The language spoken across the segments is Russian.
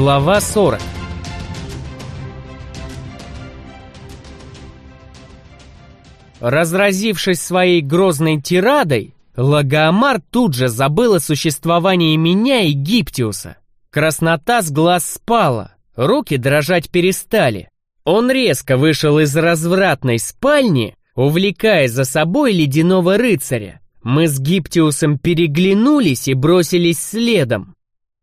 Глава 40 Разразившись своей грозной тирадой, Лагомар тут же забыл о существовании меня и Гиптиуса. Краснота с глаз спала, руки дрожать перестали. Он резко вышел из развратной спальни, увлекая за собой ледяного рыцаря. Мы с Гиптиусом переглянулись и бросились следом.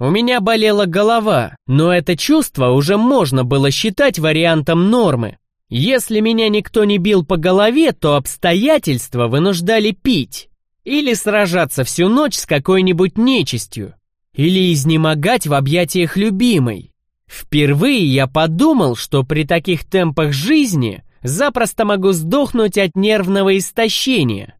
У меня болела голова, но это чувство уже можно было считать вариантом нормы. Если меня никто не бил по голове, то обстоятельства вынуждали пить. Или сражаться всю ночь с какой-нибудь нечистью. Или изнемогать в объятиях любимой. Впервые я подумал, что при таких темпах жизни запросто могу сдохнуть от нервного истощения.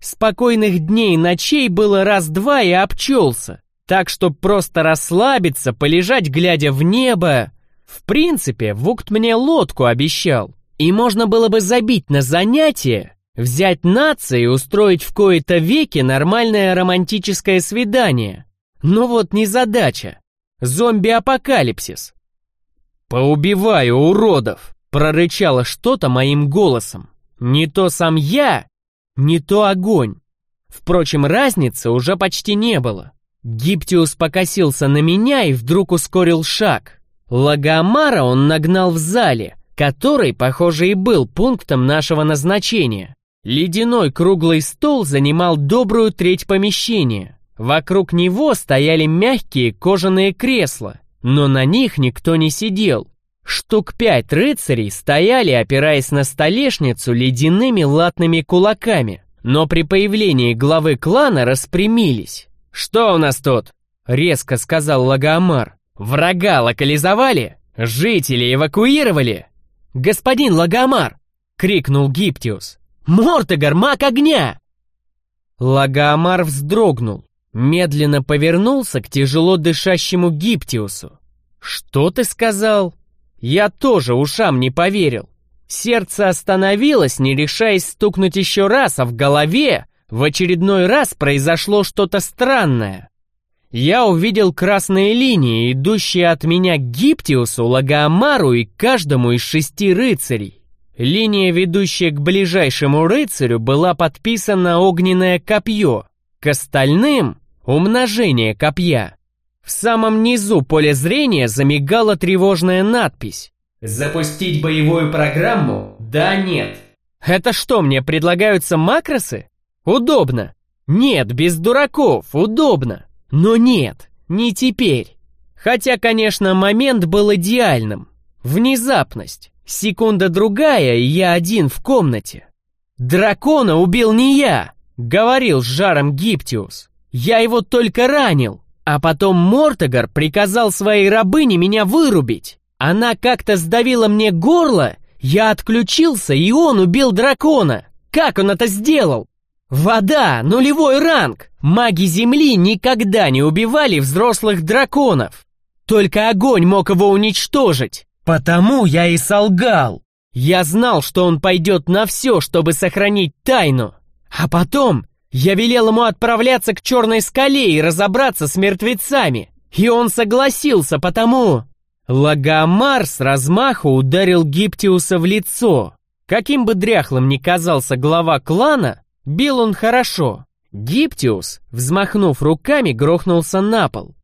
Спокойных дней и ночей было раз-два и обчелся. Так что просто расслабиться, полежать, глядя в небо... В принципе, Вукт мне лодку обещал. И можно было бы забить на занятие, взять нации и устроить в кои-то веки нормальное романтическое свидание. Но вот не задача. Зомби-апокалипсис. «Поубиваю уродов!» — прорычало что-то моим голосом. Не то сам я, не то огонь. Впрочем, разницы уже почти не было. Гиптиус покосился на меня и вдруг ускорил шаг. Лагомара он нагнал в зале, который, похоже, и был пунктом нашего назначения. Ледяной круглый стол занимал добрую треть помещения. Вокруг него стояли мягкие кожаные кресла, но на них никто не сидел. Штук пять рыцарей стояли, опираясь на столешницу ледяными латными кулаками, но при появлении главы клана распрямились. «Что у нас тут?» — резко сказал Лагомар. «Врага локализовали? Жители эвакуировали?» «Господин Лагомар!» — крикнул Гиптиус. «Мортегар, маг огня!» Лагомар вздрогнул, медленно повернулся к тяжело дышащему Гиптиусу. «Что ты сказал?» Я тоже ушам не поверил. Сердце остановилось, не решаясь стукнуть еще раз, а в голове в очередной раз произошло что-то странное. Я увидел красные линии, идущие от меня к Гиптиусу, Лагоамару и каждому из шести рыцарей. Линия, ведущая к ближайшему рыцарю, была подписана огненное копье, к остальным — умножение копья. В самом низу поля зрения замигала тревожная надпись. «Запустить боевую программу? Да, нет». Это что, мне предлагаются макросы? Удобно. Нет, без дураков, удобно. Но нет, не теперь. Хотя, конечно, момент был идеальным. Внезапность. Секунда-другая, и я один в комнате. «Дракона убил не я!» — говорил с жаром Гиптиус. «Я его только ранил!» А потом Мортогар приказал своей рабыне меня вырубить. Она как-то сдавила мне горло, я отключился, и он убил дракона. Как он это сделал? Вода, нулевой ранг. Маги Земли никогда не убивали взрослых драконов. Только огонь мог его уничтожить. Потому я и солгал. Я знал, что он пойдет на все, чтобы сохранить тайну. А потом я велел ему отправляться к черной скале и разобраться с мертвецами. И он согласился, потому... Лагомар с размаху ударил Гиптиуса в лицо. Каким бы дряхлым ни казался глава клана, Бил он хорошо. Гиптиус, взмахнув руками, грохнулся на пол.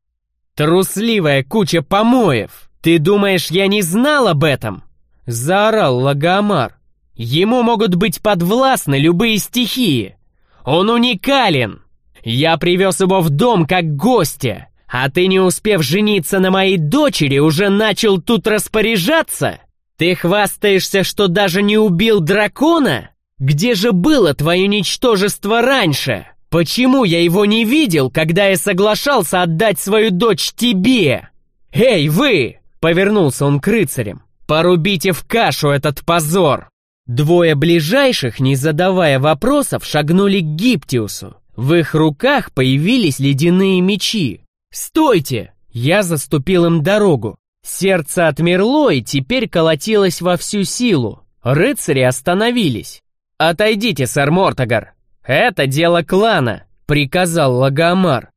«Трусливая куча помоев! Ты думаешь, я не знал об этом?» Заорал Лагомар. «Ему могут быть подвластны любые стихии. Он уникален. Я привез его в дом как гостя, а ты, не успев жениться на моей дочери, уже начал тут распоряжаться? Ты хвастаешься, что даже не убил дракона?» Где же было твое ничтожество раньше? Почему я его не видел, когда я соглашался отдать свою дочь тебе? Эй, вы!» — повернулся он к рыцарям. «Порубите в кашу этот позор!» Двое ближайших, не задавая вопросов, шагнули к Гиптиусу. В их руках появились ледяные мечи. «Стойте!» Я заступил им дорогу. Сердце отмерло и теперь колотилось во всю силу. Рыцари остановились. «Отойдите, сэр Мортогар! Это дело клана!» — приказал Лагомар.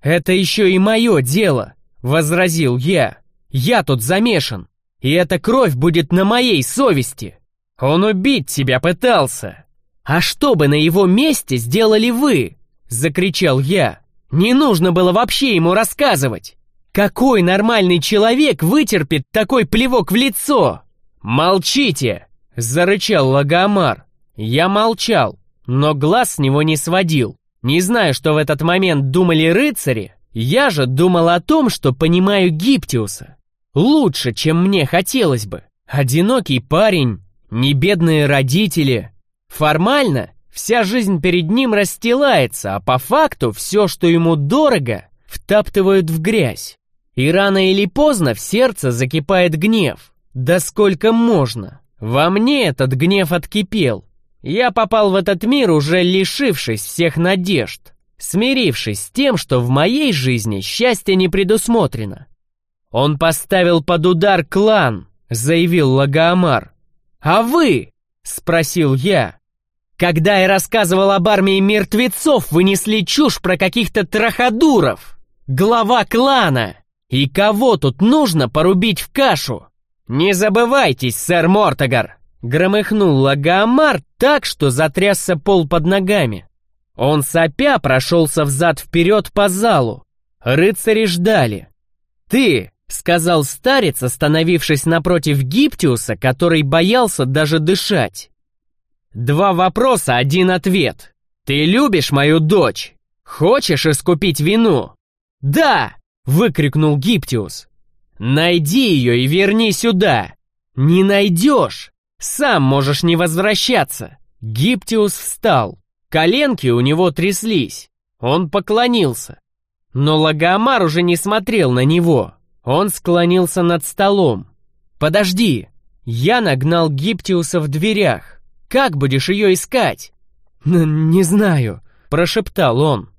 «Это еще и мое дело!» — возразил я. Я тут замешан, и эта кровь будет на моей совести. Он убить тебя пытался. А что бы на его месте сделали вы? Закричал я. Не нужно было вообще ему рассказывать. Какой нормальный человек вытерпит такой плевок в лицо? Молчите! Зарычал Лагомар. Я молчал, но глаз с него не сводил. Не знаю, что в этот момент думали рыцари, я же думал о том, что понимаю Гиптиуса. Лучше, чем мне хотелось бы. Одинокий парень, не бедные родители. Формально вся жизнь перед ним расстилается, а по факту все, что ему дорого, втаптывают в грязь. И рано или поздно в сердце закипает гнев. Да сколько можно? Во мне этот гнев откипел. Я попал в этот мир, уже лишившись всех надежд, смирившись с тем, что в моей жизни счастье не предусмотрено. Он поставил под удар клан, заявил Лагоамар. «А вы?» — спросил я. «Когда я рассказывал об армии мертвецов, вы несли чушь про каких-то траходуров. Глава клана. И кого тут нужно порубить в кашу? Не забывайтесь, сэр Мортогар!» Громыхнул Лагоамар так, что затрясся пол под ногами. Он сопя прошелся взад-вперед по залу. Рыцари ждали. «Ты сказал старец, остановившись напротив Гиптиуса, который боялся даже дышать. «Два вопроса, один ответ. Ты любишь мою дочь? Хочешь искупить вину?» «Да!» — выкрикнул Гиптиус. «Найди ее и верни сюда! Не найдешь! Сам можешь не возвращаться!» Гиптиус встал. Коленки у него тряслись. Он поклонился. Но Лагомар уже не смотрел на него. Он склонился над столом. «Подожди!» Я нагнал Гиптиуса в дверях. «Как будешь ее искать?» «Не знаю», — прошептал он.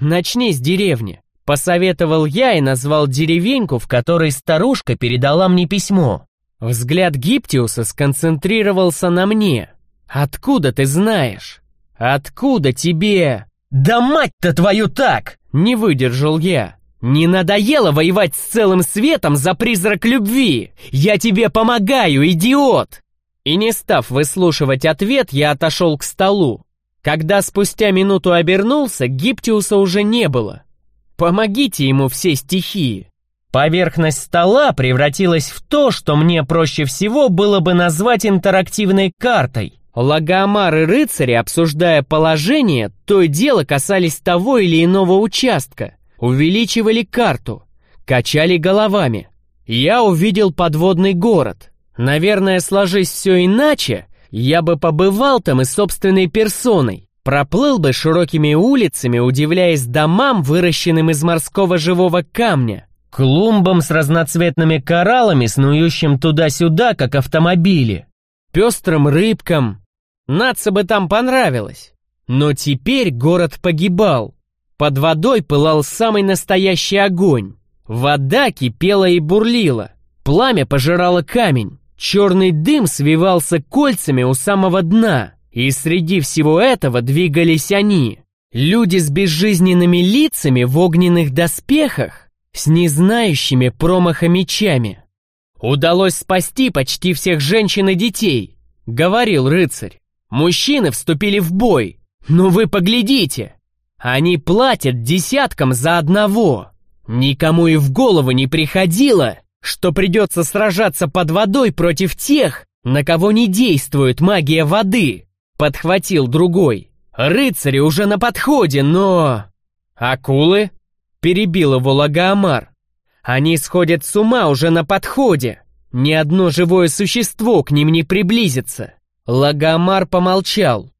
«Начни с деревни», — посоветовал я и назвал деревеньку, в которой старушка передала мне письмо. Взгляд Гиптиуса сконцентрировался на мне. «Откуда ты знаешь? Откуда тебе?» «Да мать-то твою так!» — не выдержал я. «Не надоело воевать с целым светом за призрак любви? Я тебе помогаю, идиот!» И не став выслушивать ответ, я отошел к столу. Когда спустя минуту обернулся, Гиптиуса уже не было. Помогите ему все стихии. Поверхность стола превратилась в то, что мне проще всего было бы назвать интерактивной картой. Лагомар и рыцари, обсуждая положение, то и дело касались того или иного участка увеличивали карту, качали головами. Я увидел подводный город. Наверное, сложись все иначе, я бы побывал там и собственной персоной. Проплыл бы широкими улицами, удивляясь домам, выращенным из морского живого камня, клумбам с разноцветными кораллами, снующим туда-сюда, как автомобили, пестрым рыбкам. Наца бы там понравилось. Но теперь город погибал. Под водой пылал самый настоящий огонь. Вода кипела и бурлила. Пламя пожирало камень. Черный дым свивался кольцами у самого дна. И среди всего этого двигались они. Люди с безжизненными лицами в огненных доспехах, с незнающими промаха мечами. «Удалось спасти почти всех женщин и детей», — говорил рыцарь. «Мужчины вступили в бой. Но вы поглядите, они платят десяткам за одного. Никому и в голову не приходило, что придется сражаться под водой против тех, на кого не действует магия воды. Подхватил другой. Рыцари уже на подходе, но... Акулы? Перебил его Лагоамар. Они сходят с ума уже на подходе. Ни одно живое существо к ним не приблизится. Лагомар помолчал.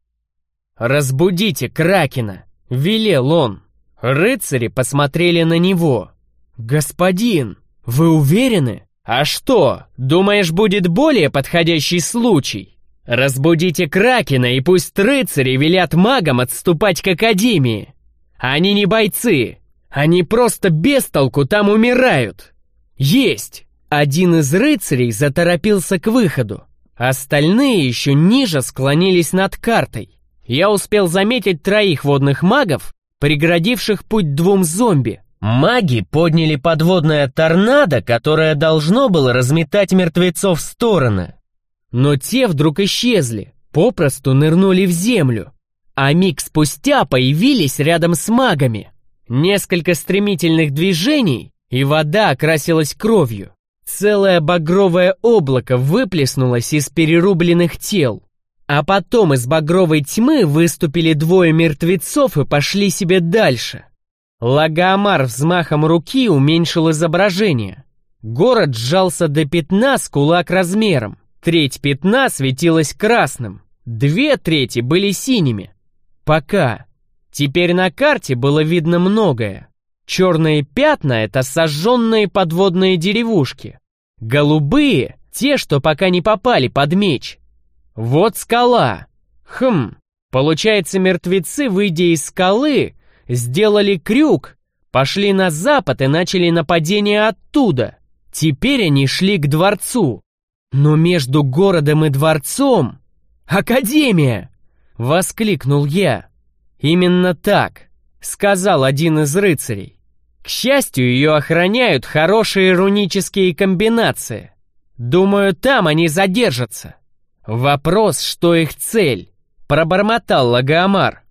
«Разбудите Кракена!» — велел он. Рыцари посмотрели на него. «Господин, вы уверены? А что, думаешь, будет более подходящий случай? Разбудите Кракена, и пусть рыцари велят магам отступать к Академии. Они не бойцы, они просто без толку там умирают. Есть!» Один из рыцарей заторопился к выходу. Остальные еще ниже склонились над картой я успел заметить троих водных магов, преградивших путь двум зомби. Маги подняли подводное торнадо, которое должно было разметать мертвецов в стороны. Но те вдруг исчезли, попросту нырнули в землю, а миг спустя появились рядом с магами. Несколько стремительных движений, и вода окрасилась кровью. Целое багровое облако выплеснулось из перерубленных тел. А потом из багровой тьмы выступили двое мертвецов и пошли себе дальше. Лагомар взмахом руки уменьшил изображение. Город сжался до пятна с кулак размером. Треть пятна светилась красным. Две трети были синими. Пока. Теперь на карте было видно многое. Черные пятна — это сожженные подводные деревушки. Голубые — те, что пока не попали под меч. Вот скала. Хм, получается, мертвецы, выйдя из скалы, сделали крюк, пошли на запад и начали нападение оттуда. Теперь они шли к дворцу. Но между городом и дворцом... Академия! Воскликнул я. Именно так, сказал один из рыцарей. К счастью, ее охраняют хорошие рунические комбинации. Думаю, там они задержатся. Вопрос, что их цель? Пробормотал Лагомар.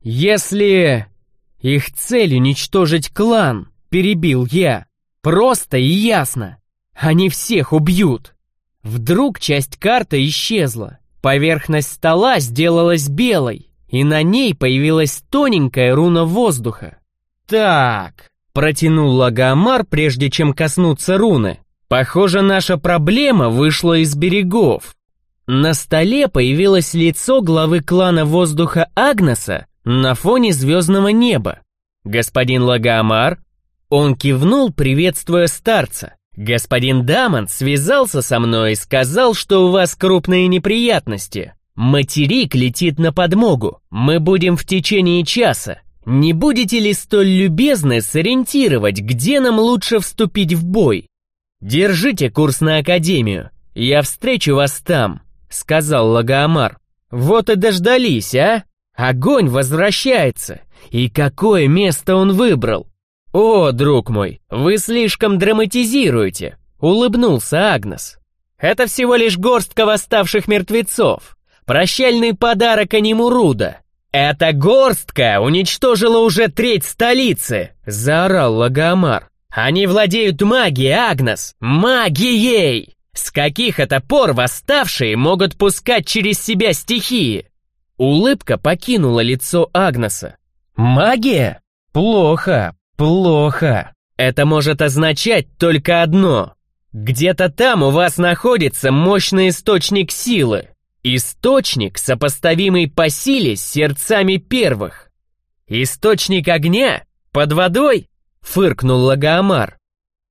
Если... Их цель уничтожить клан, перебил я. Просто и ясно. Они всех убьют. Вдруг часть карты исчезла. Поверхность стола сделалась белой, и на ней появилась тоненькая руна воздуха. «Так», — протянул Лагомар, прежде чем коснуться руны. «Похоже, наша проблема вышла из берегов». На столе появилось лицо главы клана воздуха Агнеса на фоне звездного неба. «Господин Лагомар?» Он кивнул, приветствуя старца. «Господин Дамон связался со мной и сказал, что у вас крупные неприятности. Материк летит на подмогу. Мы будем в течение часа. Не будете ли столь любезны сориентировать, где нам лучше вступить в бой? Держите курс на Академию. Я встречу вас там», — сказал Лагоамар. «Вот и дождались, а? Огонь возвращается. И какое место он выбрал? «О, друг мой, вы слишком драматизируете», — улыбнулся Агнес. «Это всего лишь горстка восставших мертвецов. Прощальный подарок Анимуруда. Эта горстка уничтожила уже треть столицы», — заорал Лагомар. «Они владеют магией, Агнес, магией! С каких это пор восставшие могут пускать через себя стихии?» Улыбка покинула лицо Агнеса. «Магия? Плохо, Плохо. Это может означать только одно. Где-то там у вас находится мощный источник силы. Источник, сопоставимый по силе с сердцами первых. Источник огня? Под водой? Фыркнул Лагоамар.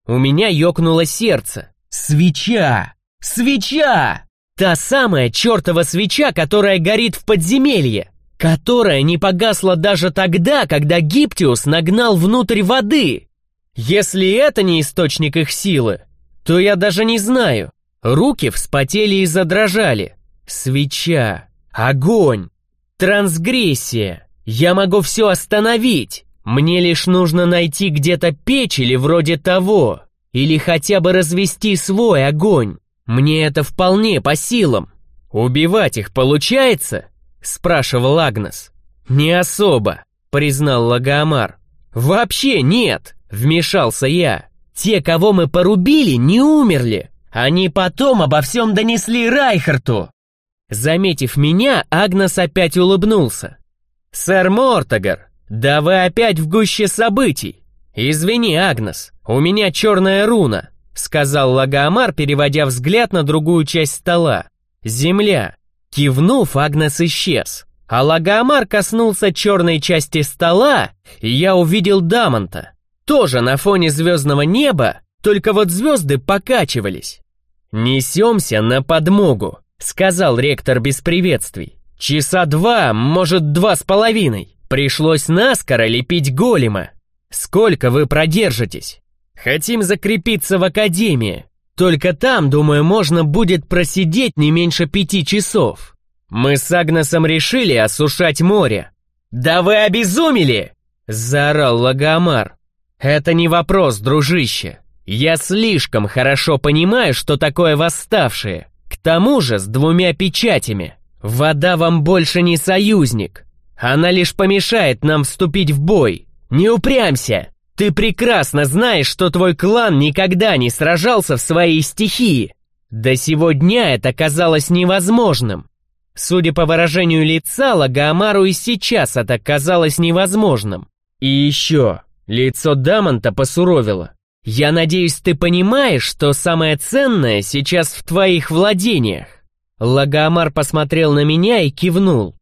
У меня ёкнуло сердце. Свеча! Свеча! Та самая чертова свеча, которая горит в подземелье которая не погасла даже тогда, когда Гиптиус нагнал внутрь воды. Если это не источник их силы, то я даже не знаю. Руки вспотели и задрожали. Свеча, огонь, трансгрессия. Я могу все остановить. Мне лишь нужно найти где-то печь или вроде того. Или хотя бы развести свой огонь. Мне это вполне по силам. Убивать их получается? — спрашивал Агнес. «Не особо», — признал Лагомар. «Вообще нет», — вмешался я. «Те, кого мы порубили, не умерли. Они потом обо всем донесли Райхарту». Заметив меня, Агнес опять улыбнулся. «Сэр Мортогар, да вы опять в гуще событий. Извини, Агнес, у меня черная руна», — сказал Лагомар, переводя взгляд на другую часть стола. «Земля. Кивнув, Агнес исчез. А Лагомар коснулся черной части стола, и я увидел Дамонта. Тоже на фоне звездного неба, только вот звезды покачивались. «Несемся на подмогу», — сказал ректор без приветствий. «Часа два, может, два с половиной. Пришлось наскоро лепить голема. Сколько вы продержитесь? Хотим закрепиться в академии. Только там, думаю, можно будет просидеть не меньше пяти часов. Мы с Агнесом решили осушать море. «Да вы обезумели!» — заорал Лагомар. «Это не вопрос, дружище. Я слишком хорошо понимаю, что такое восставшие. Тому же с двумя печатями. Вода вам больше не союзник. Она лишь помешает нам вступить в бой. Не упрямься. Ты прекрасно знаешь, что твой клан никогда не сражался в своей стихии. До сего дня это казалось невозможным. Судя по выражению лица, Лагоамару и сейчас это казалось невозможным. И еще, лицо Дамонта посуровило. «Я надеюсь, ты понимаешь, что самое ценное сейчас в твоих владениях?» Лагоамар посмотрел на меня и кивнул.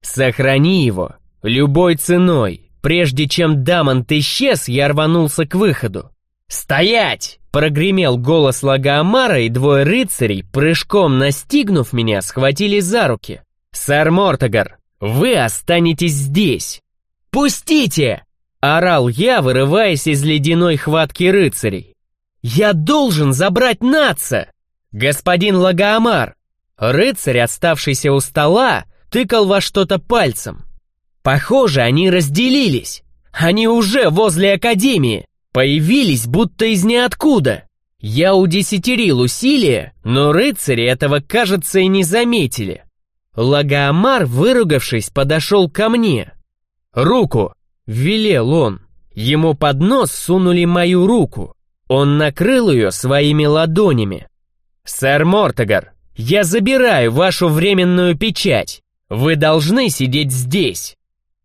«Сохрани его, любой ценой. Прежде чем Дамонт исчез, я рванулся к выходу. «Стоять!» — прогремел голос Лагоамара, и двое рыцарей, прыжком настигнув меня, схватили за руки. «Сэр Мортогар, вы останетесь здесь!» «Пустите!» Орал я, вырываясь из ледяной хватки рыцарей. «Я должен забрать Наца!» «Господин Лагоамар!» Рыцарь, оставшийся у стола, тыкал во что-то пальцем. Похоже, они разделились. Они уже возле Академии. Появились будто из ниоткуда. Я удесятерил усилия, но рыцари этого, кажется, и не заметили. Лагоамар, выругавшись, подошел ко мне. «Руку!» Велел он. Ему под нос сунули мою руку. Он накрыл ее своими ладонями. «Сэр Мортогар, я забираю вашу временную печать. Вы должны сидеть здесь».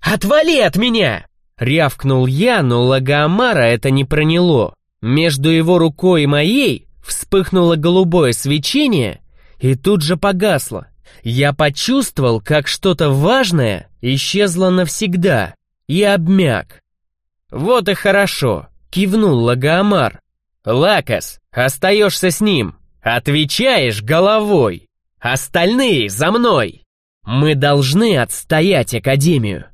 «Отвали от меня!» Рявкнул я, но Лагоамара это не проняло. Между его рукой и моей вспыхнуло голубое свечение и тут же погасло. Я почувствовал, как что-то важное исчезло навсегда и обмяк. «Вот и хорошо», — кивнул Лагоамар. «Лакас, остаешься с ним, отвечаешь головой. Остальные за мной. Мы должны отстоять Академию».